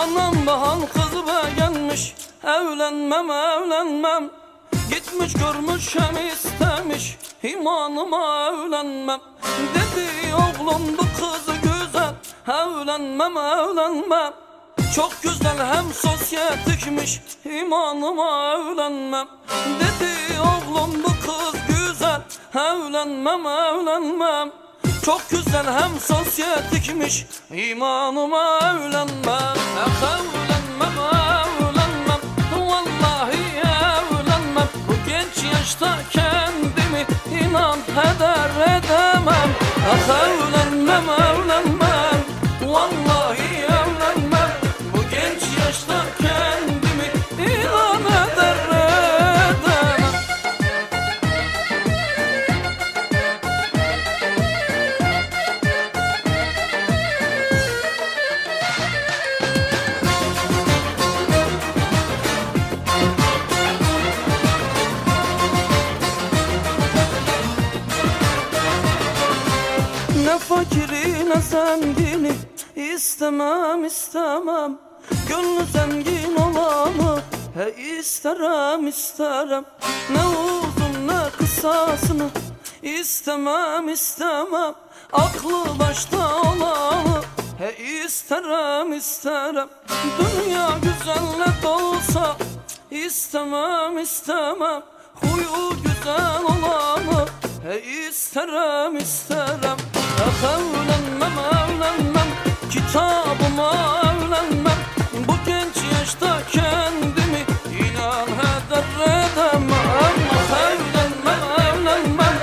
Anam bahan kızı be gelmiş. Evlenmem evlenmem. Gitmiş görmüş hem istemiş. İmanıma evlenmem. Dedi oğlum bu kızı güzel. Evlenmem evlenmem. Çok güzel hem sosyetikmiş. İmanıma evlenmem. Dedi oğlum bu kız güzel. Evlenmem evlenmem çok güzel hem sosyetikmiş. İmanıma evlenmem evlenmem evlenmem Vallahi evlenmem. Bu genç yaşta kendimi inan heder edemem. Evlenmem Ne fakiri ne zengini istemem istemem. Gönlü zengin olanı he isterim isterim Ne uzun ne kısasını istemem istemem. Aklı başta olanı he isterim isterim Dünya güzelle dolsa istemem istemem. Huyu güzel olanı He isterim isterim evlenmem evlenmem Kitabıma evlenmem Bu genç yaşta kendimi inan heder edemem. Evlenmem evlenmem.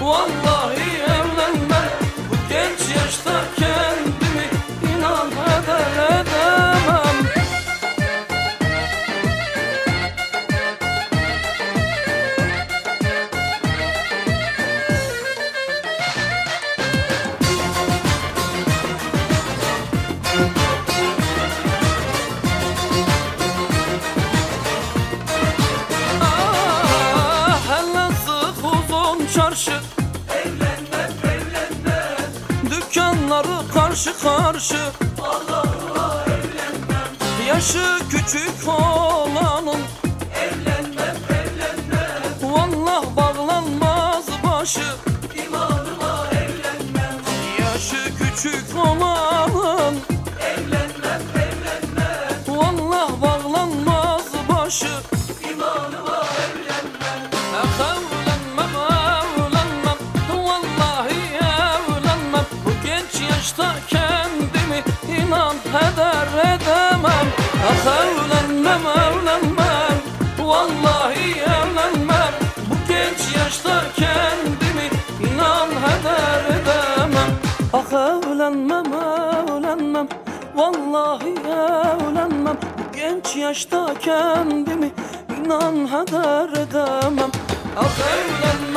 Vallahi evlenmem. Bu genç yaşta kendimi çarşı. Evlenmem evlenmem Dükkanları karşı karşı. Allah Allah evlenmem Yaşı küçük olanın. Evlenmem evlenmem Vallah bağlanmaz başı. İmanıma evlenmem Yaşı küçük olanın. Evlenmem evlenmem Vallah bağlanmaz başı. Ah evlenmem Vallahi evlenmem. Bu genç yaşta kendimi inan heder edemem. Ah evlenmem